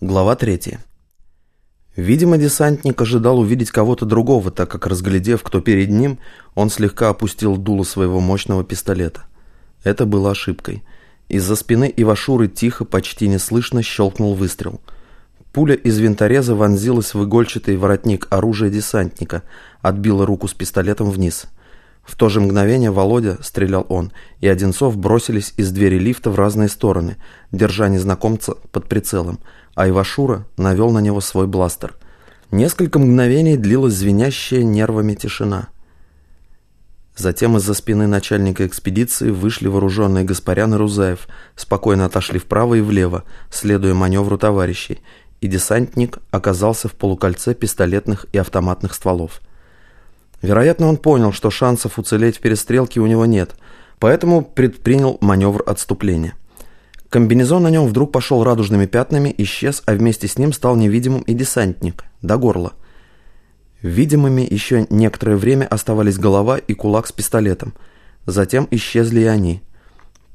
Глава 3. Видимо, десантник ожидал увидеть кого-то другого, так как, разглядев, кто перед ним, он слегка опустил дуло своего мощного пистолета. Это было ошибкой. Из-за спины Ивашуры тихо, почти неслышно щелкнул выстрел. Пуля из винтореза вонзилась в игольчатый воротник оружия десантника, отбила руку с пистолетом вниз. В то же мгновение Володя, стрелял он, и Одинцов бросились из двери лифта в разные стороны, держа незнакомца под прицелом – а Ивашура навел на него свой бластер. Несколько мгновений длилась звенящая нервами тишина. Затем из-за спины начальника экспедиции вышли вооруженные Гаспарян и Рузаев, спокойно отошли вправо и влево, следуя маневру товарищей, и десантник оказался в полукольце пистолетных и автоматных стволов. Вероятно, он понял, что шансов уцелеть в перестрелке у него нет, поэтому предпринял маневр отступления. Комбинезон на нем вдруг пошел радужными пятнами, исчез, а вместе с ним стал невидимым и десантник, до горла. Видимыми еще некоторое время оставались голова и кулак с пистолетом. Затем исчезли и они.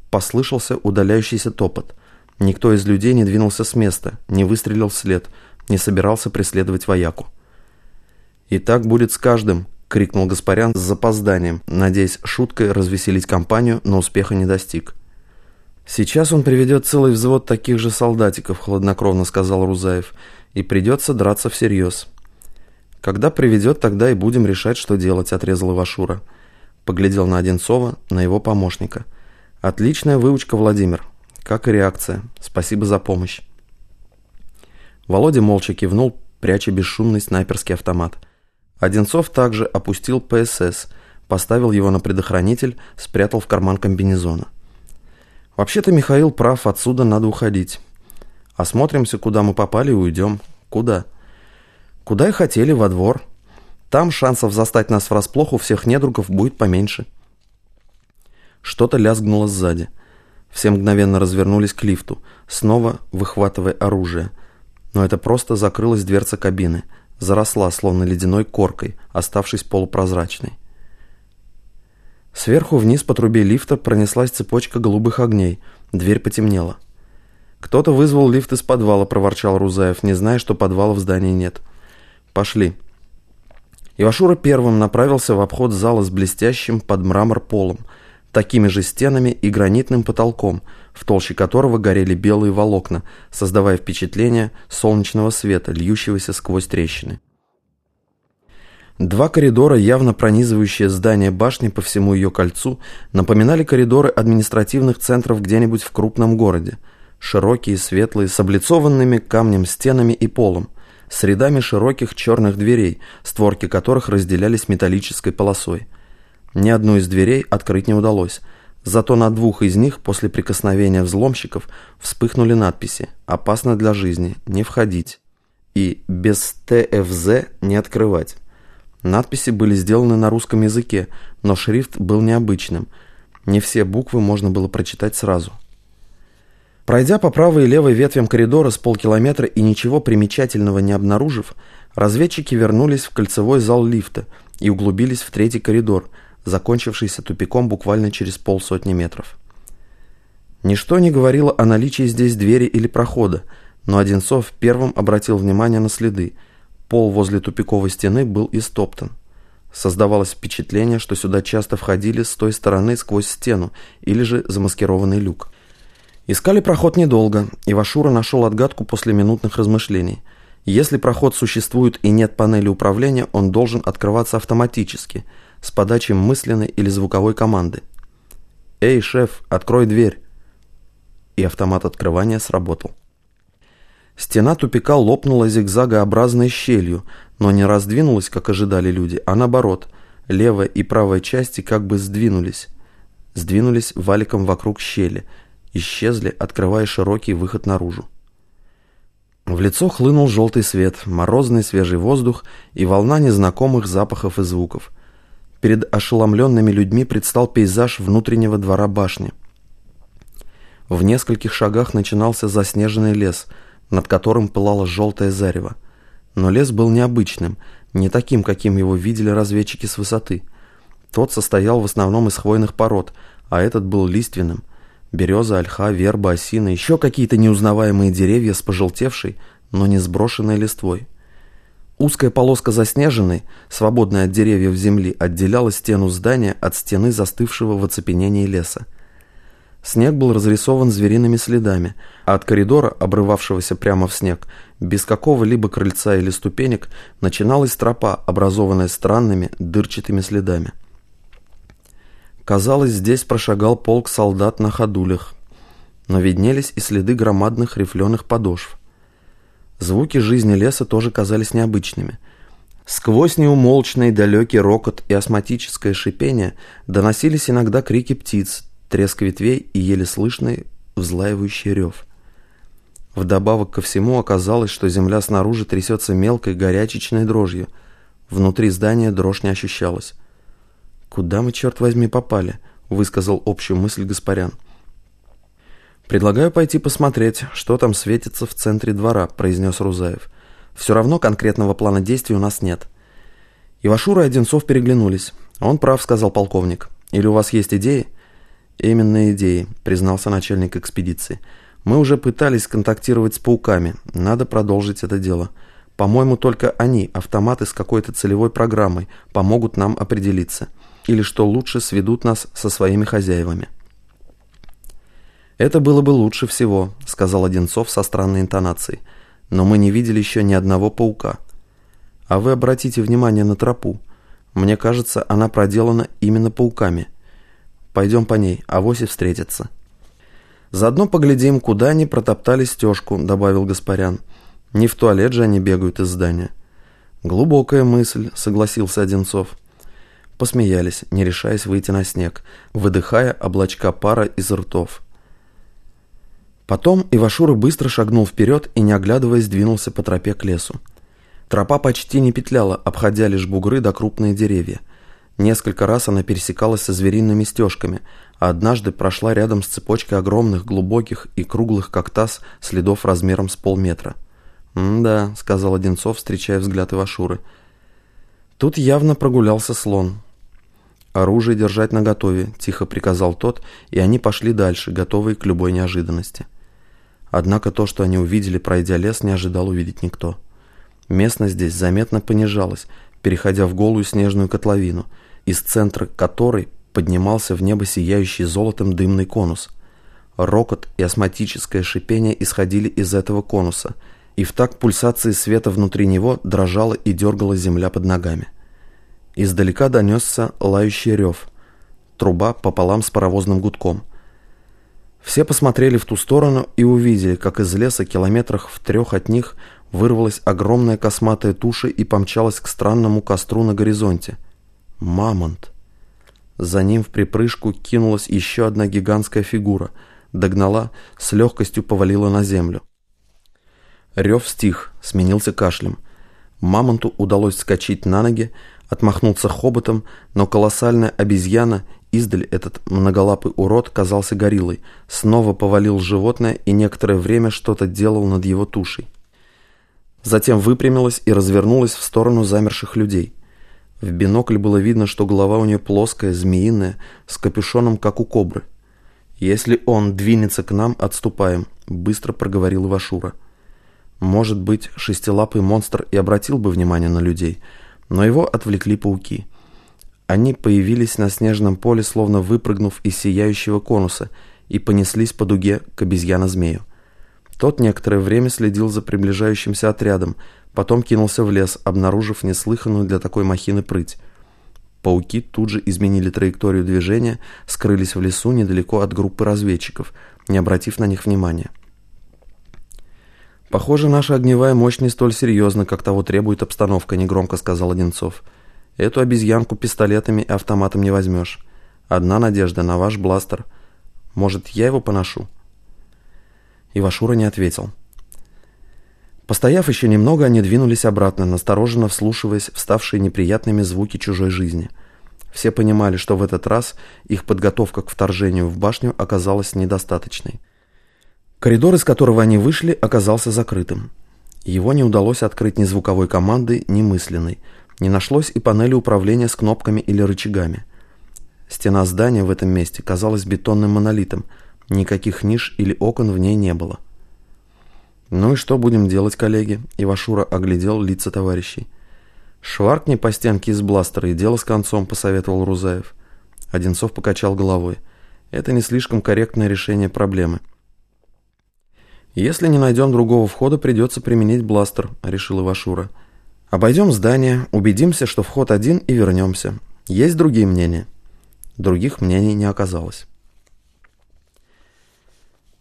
Послышался удаляющийся топот. Никто из людей не двинулся с места, не выстрелил вслед, не собирался преследовать вояку. «И так будет с каждым», — крикнул Гаспарян с запозданием, надеясь шуткой развеселить компанию, но успеха не достиг. «Сейчас он приведет целый взвод таких же солдатиков», — хладнокровно сказал Рузаев, «и придется драться всерьез». «Когда приведет, тогда и будем решать, что делать», — отрезал Ивашура. Поглядел на Одинцова, на его помощника. «Отличная выучка, Владимир. Как и реакция. Спасибо за помощь». Володя молча кивнул, пряча бесшумный снайперский автомат. Одинцов также опустил ПСС, поставил его на предохранитель, спрятал в карман комбинезона. Вообще-то Михаил прав, отсюда надо уходить. Осмотримся, куда мы попали и уйдем. Куда? Куда и хотели, во двор. Там шансов застать нас врасплох у всех недругов будет поменьше. Что-то лязгнуло сзади. Все мгновенно развернулись к лифту, снова выхватывая оружие. Но это просто закрылась дверца кабины, заросла, словно ледяной коркой, оставшись полупрозрачной. Сверху вниз по трубе лифта пронеслась цепочка голубых огней. Дверь потемнела. «Кто-то вызвал лифт из подвала», — проворчал Рузаев, не зная, что подвала в здании нет. «Пошли». Ивашура первым направился в обход зала с блестящим под мрамор полом, такими же стенами и гранитным потолком, в толще которого горели белые волокна, создавая впечатление солнечного света, льющегося сквозь трещины. Два коридора, явно пронизывающие здание башни по всему ее кольцу, напоминали коридоры административных центров где-нибудь в крупном городе. Широкие, светлые, с облицованными камнем стенами и полом, с рядами широких черных дверей, створки которых разделялись металлической полосой. Ни одну из дверей открыть не удалось, зато на двух из них после прикосновения взломщиков вспыхнули надписи «Опасно для жизни», «Не входить» и «Без ТФЗ не открывать». Надписи были сделаны на русском языке, но шрифт был необычным. Не все буквы можно было прочитать сразу. Пройдя по правой и левой ветвям коридора с полкилометра и ничего примечательного не обнаружив, разведчики вернулись в кольцевой зал лифта и углубились в третий коридор, закончившийся тупиком буквально через полсотни метров. Ничто не говорило о наличии здесь двери или прохода, но Одинцов первым обратил внимание на следы – Пол возле тупиковой стены был истоптан. Создавалось впечатление, что сюда часто входили с той стороны сквозь стену или же замаскированный люк. Искали проход недолго, и Вашура нашел отгадку после минутных размышлений. Если проход существует и нет панели управления, он должен открываться автоматически, с подачей мысленной или звуковой команды. «Эй, шеф, открой дверь!» И автомат открывания сработал. Стена тупика лопнула зигзагообразной щелью, но не раздвинулась, как ожидали люди, а наоборот, левая и правая части как бы сдвинулись. Сдвинулись валиком вокруг щели, исчезли, открывая широкий выход наружу. В лицо хлынул желтый свет, морозный свежий воздух и волна незнакомых запахов и звуков. Перед ошеломленными людьми предстал пейзаж внутреннего двора башни. В нескольких шагах начинался заснеженный лес – над которым пылало желтое зарево. Но лес был необычным, не таким, каким его видели разведчики с высоты. Тот состоял в основном из хвойных пород, а этот был лиственным. Береза, ольха, верба, осина, еще какие-то неузнаваемые деревья с пожелтевшей, но не сброшенной листвой. Узкая полоска заснеженной, свободная от деревьев земли, отделяла стену здания от стены застывшего в оцепенении леса. Снег был разрисован звериными следами, а от коридора, обрывавшегося прямо в снег, без какого-либо крыльца или ступенек, начиналась тропа, образованная странными дырчатыми следами. Казалось, здесь прошагал полк солдат на ходулях, но виднелись и следы громадных рифленых подошв. Звуки жизни леса тоже казались необычными. Сквозь неумолчный далекий рокот и астматическое шипение доносились иногда крики птиц, треск ветвей и еле слышный взлаивающий рев. Вдобавок ко всему оказалось, что земля снаружи трясется мелкой горячечной дрожью. Внутри здания дрожь не ощущалась. «Куда мы, черт возьми, попали?» – высказал общую мысль Гаспарян. «Предлагаю пойти посмотреть, что там светится в центре двора», – произнес Рузаев. «Все равно конкретного плана действий у нас нет». Ивашура и Одинцов переглянулись. «Он прав», – сказал полковник. «Или у вас есть идеи?» «Именно идеи», — признался начальник экспедиции. «Мы уже пытались контактировать с пауками. Надо продолжить это дело. По-моему, только они, автоматы с какой-то целевой программой, помогут нам определиться. Или, что лучше, сведут нас со своими хозяевами». «Это было бы лучше всего», — сказал Одинцов со странной интонацией. «Но мы не видели еще ни одного паука. А вы обратите внимание на тропу. Мне кажется, она проделана именно пауками». Пойдем по ней, авось и встретятся». «Заодно поглядим, куда они протоптали стежку», — добавил Гаспарян. «Не в туалет же они бегают из здания». «Глубокая мысль», — согласился Одинцов. Посмеялись, не решаясь выйти на снег, выдыхая облачка пара из ртов. Потом Ивашура быстро шагнул вперед и, не оглядываясь, двинулся по тропе к лесу. Тропа почти не петляла, обходя лишь бугры да крупные деревья — Несколько раз она пересекалась со звериными стежками, а однажды прошла рядом с цепочкой огромных, глубоких и круглых, как таз, следов размером с полметра. «Да», — сказал Одинцов, встречая взгляд Ивашуры. «Тут явно прогулялся слон». «Оружие держать наготове», — тихо приказал тот, и они пошли дальше, готовые к любой неожиданности. Однако то, что они увидели, пройдя лес, не ожидал увидеть никто. Местность здесь заметно понижалась, переходя в голую снежную котловину — из центра которой поднимался в небо сияющий золотом дымный конус. Рокот и астматическое шипение исходили из этого конуса, и в такт пульсации света внутри него дрожала и дергала земля под ногами. Издалека донесся лающий рев, труба пополам с паровозным гудком. Все посмотрели в ту сторону и увидели, как из леса километрах в трех от них вырвалась огромная косматая туша и помчалась к странному костру на горизонте – Мамонт. За ним в припрыжку кинулась еще одна гигантская фигура, догнала, с легкостью повалила на землю. Рев стих, сменился кашлем. Мамонту удалось скачать на ноги, отмахнуться хоботом, но колоссальная обезьяна, издаль этот многолапый урод казался гориллой, снова повалил животное и некоторое время что-то делал над его тушей. Затем выпрямилась и развернулась в сторону замерших людей – в бинокль было видно, что голова у нее плоская, змеиная, с капюшоном, как у кобры. «Если он двинется к нам, отступаем», — быстро проговорил Ивашура. Может быть, шестилапый монстр и обратил бы внимание на людей, но его отвлекли пауки. Они появились на снежном поле, словно выпрыгнув из сияющего конуса, и понеслись по дуге к обезьяно-змею. Тот некоторое время следил за приближающимся отрядом, Потом кинулся в лес, обнаружив неслыханную для такой махины прыть. Пауки тут же изменили траекторию движения, скрылись в лесу недалеко от группы разведчиков, не обратив на них внимания. «Похоже, наша огневая мощь не столь серьезна, как того требует обстановка», — негромко сказал Одинцов. «Эту обезьянку пистолетами и автоматом не возьмешь. Одна надежда на ваш бластер. Может, я его поношу?» Ивашура не ответил. Постояв еще немного, они двинулись обратно, настороженно вслушиваясь в ставшие неприятными звуки чужой жизни. Все понимали, что в этот раз их подготовка к вторжению в башню оказалась недостаточной. Коридор, из которого они вышли, оказался закрытым. Его не удалось открыть ни звуковой командой, ни мысленной. Не нашлось и панели управления с кнопками или рычагами. Стена здания в этом месте казалась бетонным монолитом, никаких ниш или окон в ней не было. «Ну и что будем делать, коллеги?» Ивашура оглядел лица товарищей. «Шваркни по стенке из бластера и дело с концом», — посоветовал Рузаев. Одинцов покачал головой. «Это не слишком корректное решение проблемы». «Если не найдем другого входа, придется применить бластер», — решил Ивашура. «Обойдем здание, убедимся, что вход один и вернемся. Есть другие мнения?» Других мнений не оказалось.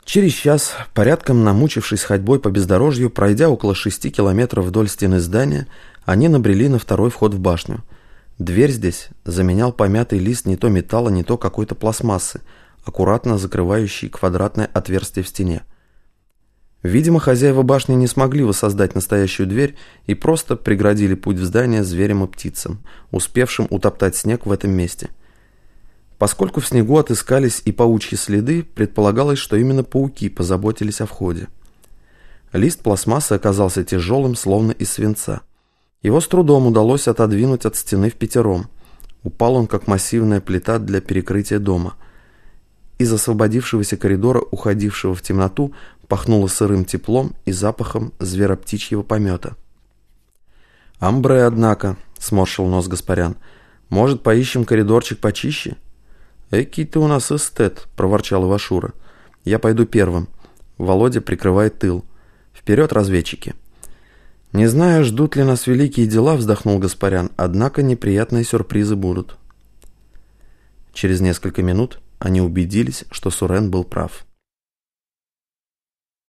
Через час, порядком намучившись ходьбой по бездорожью, пройдя около шести километров вдоль стены здания, они набрели на второй вход в башню. Дверь здесь заменял помятый лист не то металла, не то какой-то пластмассы, аккуратно закрывающий квадратное отверстие в стене. Видимо, хозяева башни не смогли воссоздать настоящую дверь и просто преградили путь в здание зверям и птицам, успевшим утоптать снег в этом месте – Поскольку в снегу отыскались и паучьи следы, предполагалось, что именно пауки позаботились о входе. Лист пластмассы оказался тяжелым, словно из свинца. Его с трудом удалось отодвинуть от стены в пятером. Упал он, как массивная плита для перекрытия дома. Из освободившегося коридора, уходившего в темноту, пахнуло сырым теплом и запахом звероптичьего помета. «Амбре, однако», — сморщил нос Гаспарян, — «может, поищем коридорчик почище?» «Экий ты у нас эстет», — проворчал Ивашура. «Я пойду первым. Володя прикрывает тыл. Вперед, разведчики!» «Не знаю, ждут ли нас великие дела», — вздохнул Гаспарян, «однако неприятные сюрпризы будут». Через несколько минут они убедились, что Сурен был прав.